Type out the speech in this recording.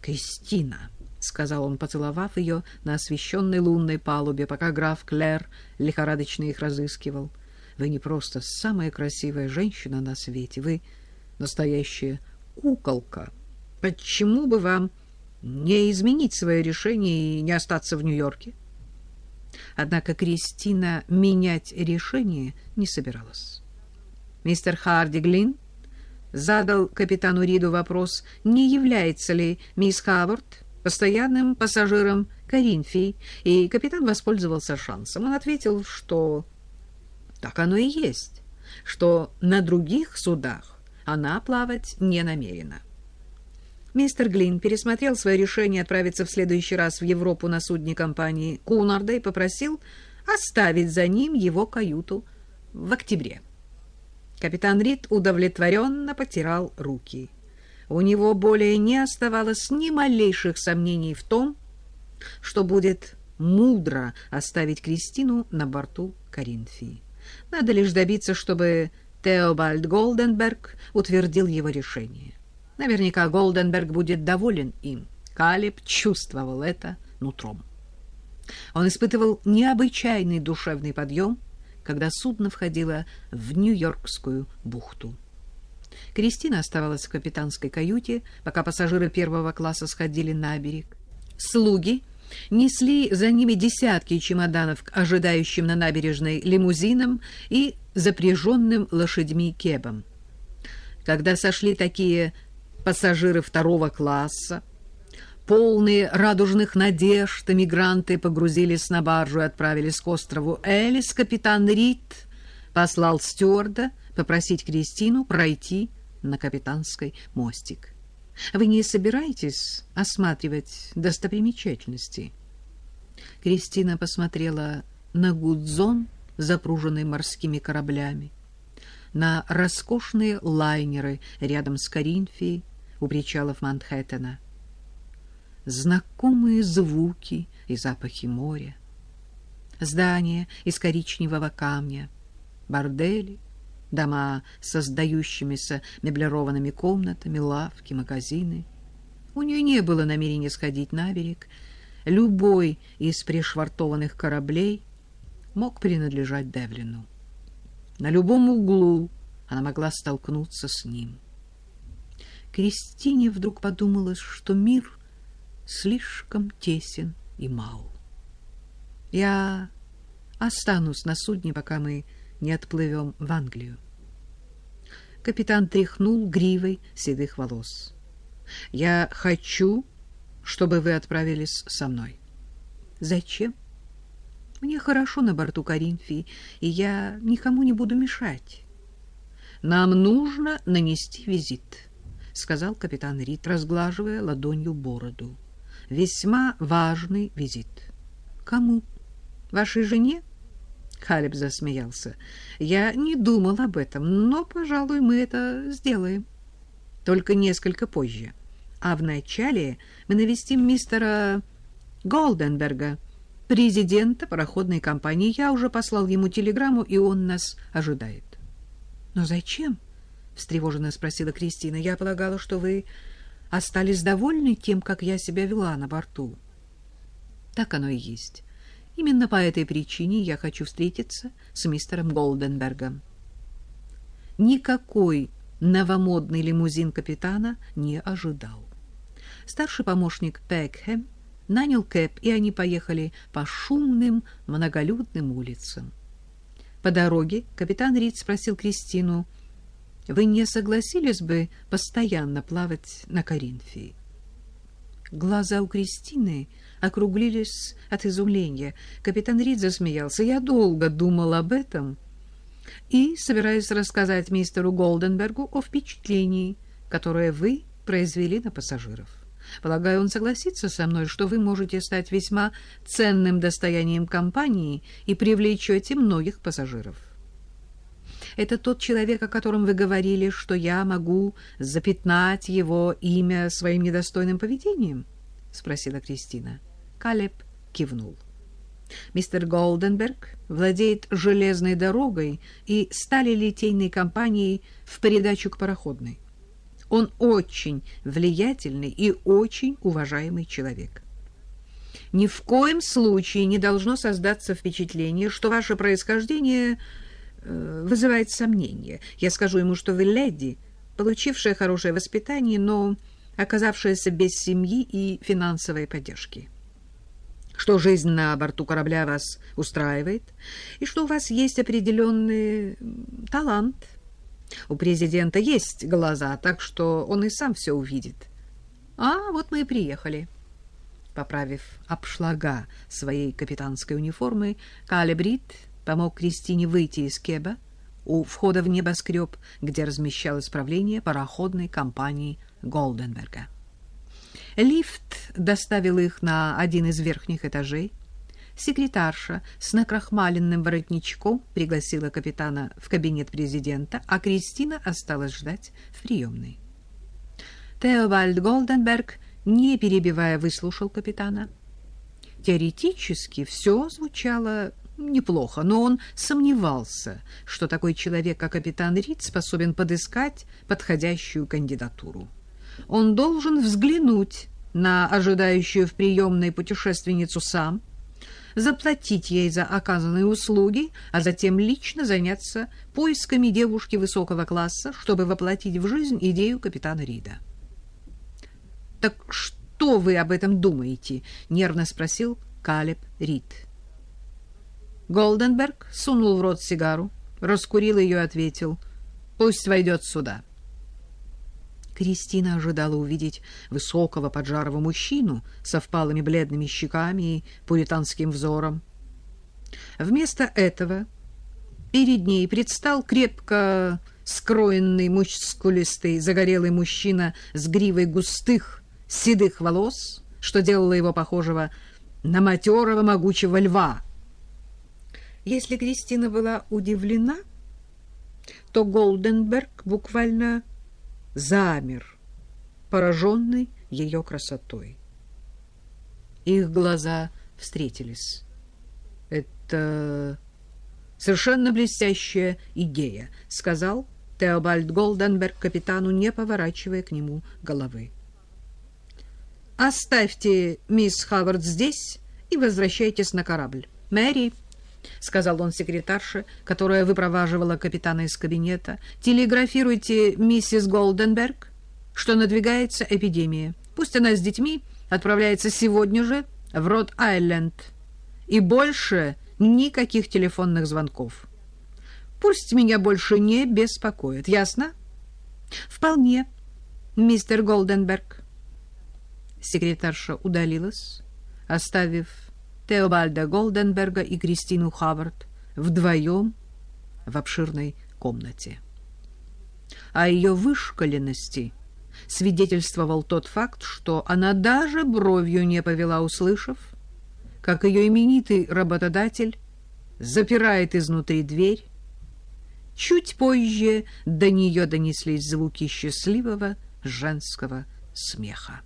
Кристина, — сказал он, поцеловав ее на освещенной лунной палубе, пока граф Клэр лихорадочно их разыскивал. — Вы не просто самая красивая женщина на свете, вы настоящая куколка. Почему бы вам не изменить свое решение и не остаться в Нью-Йорке? Однако Кристина менять решение не собиралась. Мистер Харди Глин задал капитану Риду вопрос, не является ли мисс Хавард постоянным пассажиром Коринфии, и капитан воспользовался шансом. Он ответил, что так оно и есть, что на других судах она плавать не намерена. Мистер Глин пересмотрел свое решение отправиться в следующий раз в Европу на судне компании Кунарда и попросил оставить за ним его каюту в октябре. Капитан Рид удовлетворенно потирал руки. У него более не оставалось ни малейших сомнений в том, что будет мудро оставить Кристину на борту Коринфии. Надо лишь добиться, чтобы Теобальд Голденберг утвердил его решение. Наверняка Голденберг будет доволен им. Калиб чувствовал это нутром. Он испытывал необычайный душевный подъем, когда судно входило в Нью-Йоркскую бухту. Кристина оставалась в капитанской каюте, пока пассажиры первого класса сходили на берег. Слуги несли за ними десятки чемоданов к ожидающим на набережной лимузинам и запряженным лошадьми кебам. Когда сошли такие пассажиры второго класса, полные радужных надежд, эмигранты погрузились на баржу и отправились к острову Элис. Капитан Рид послал стюарда попросить Кристину пройти на капитанский мостик. Вы не собираетесь осматривать достопримечательности? Кристина посмотрела на Гудзон, запруженный морскими кораблями, на роскошные лайнеры рядом с Коринфией у причалов Манхэттена. Знакомые звуки и запахи моря. Здания из коричневого камня, бордели, дома со сдающимися меблированными комнатами, лавки, магазины. У нее не было намерения сходить на берег. Любой из пришвартованных кораблей мог принадлежать Девлину. На любом углу она могла столкнуться с ним. Кристине вдруг подумалось, что мир слишком тесен и мал. Я останусь на судне, пока мы не отплывем в Англию. Капитан тряхнул гривой седых волос. Я хочу, чтобы вы отправились со мной. Зачем? Мне хорошо на борту Коринфии, и я никому не буду мешать. Нам нужно нанести визит, сказал капитан Рид, разглаживая ладонью бороду. Весьма важный визит. Кому? Вашей жене? Халеб засмеялся. Я не думал об этом, но, пожалуй, мы это сделаем. Только несколько позже. А вначале мы навестим мистера Голденберга, президента пароходной компании. Я уже послал ему телеграмму, и он нас ожидает. Но зачем? встревоженно спросила Кристина. Я полагала, что вы остались довольны тем, как я себя вела на борту. Так оно и есть. Именно по этой причине я хочу встретиться с мистером Голденбергом. Никакой новомодный лимузин капитана не ожидал. Старший помощник Пекхэм нанял кэп, и они поехали по шумным, многолюдным улицам. По дороге капитан Рид спросил Кристину, «Вы не согласились бы постоянно плавать на Коринфии?» Глаза у Кристины округлились от изумления. Капитан Рид засмеялся. Я долго думал об этом и собираюсь рассказать мистеру Голденбергу о впечатлении, которое вы произвели на пассажиров. Полагаю, он согласится со мной, что вы можете стать весьма ценным достоянием компании и привлечете многих пассажиров. Это тот человек, о котором вы говорили, что я могу запятнать его имя своим недостойным поведением? — спросила Кристина. Калеб кивнул. Мистер Голденберг владеет железной дорогой и стали литейной компанией в передачу к пароходной. Он очень влиятельный и очень уважаемый человек. Ни в коем случае не должно создаться впечатление, что ваше происхождение вызывает сомнения. Я скажу ему, что вы леди, получившая хорошее воспитание, но оказавшаяся без семьи и финансовой поддержки. Что жизнь на борту корабля вас устраивает, и что у вас есть определенный талант. У президента есть глаза, так что он и сам все увидит. А вот мы и приехали. Поправив обшлага своей капитанской униформы, Калебрид помог Кристине выйти из кеба у входа в небоскреб, где размещалось правление пароходной компании Голденберга. Лифт доставил их на один из верхних этажей. Секретарша с накрахмаленным воротничком пригласила капитана в кабинет президента, а Кристина осталась ждать в приемной. Теовальд Голденберг, не перебивая, выслушал капитана. Теоретически все звучало неплохо, но он сомневался, что такой человек, как капитан Рид, способен подыскать подходящую кандидатуру. Он должен взглянуть на ожидающую в приемной путешественницу сам, заплатить ей за оказанные услуги, а затем лично заняться поисками девушки высокого класса, чтобы воплотить в жизнь идею капитана Рида. «Так что вы об этом думаете?» — нервно спросил Калеб Рид. Голденберг сунул в рот сигару, раскурил ее и ответил, «Пусть войдет сюда». Кристина ожидала увидеть высокого поджарого мужчину со впалыми бледными щеками и пуританским взором. Вместо этого перед ней предстал крепко скроенный, мускулистый, загорелый мужчина с гривой густых, седых волос, что делало его похожего на матерого могучего льва. Если Кристина была удивлена, то Голденберг буквально замер, пораженный ее красотой. Их глаза встретились. «Это совершенно блестящая идея», — сказал Теобальд Голденберг капитану, не поворачивая к нему головы. «Оставьте мисс Хавард здесь и возвращайтесь на корабль. Мэри!» — сказал он секретарше, которая выпроваживала капитана из кабинета. — Телеграфируйте миссис Голденберг, что надвигается эпидемия. Пусть она с детьми отправляется сегодня же в Род-Айленд. И больше никаких телефонных звонков. Пусть меня больше не беспокоит. Ясно? — Вполне, мистер Голденберг. Секретарша удалилась, оставив Теобальда Голденберга и Кристину Хавард вдвоем в обширной комнате. О ее вышкаленности свидетельствовал тот факт, что она даже бровью не повела, услышав, как ее именитый работодатель запирает изнутри дверь. Чуть позже до нее донеслись звуки счастливого женского смеха.